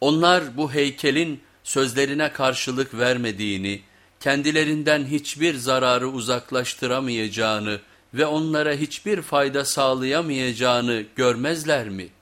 Onlar bu heykelin sözlerine karşılık vermediğini, kendilerinden hiçbir zararı uzaklaştıramayacağını ve onlara hiçbir fayda sağlayamayacağını görmezler mi?''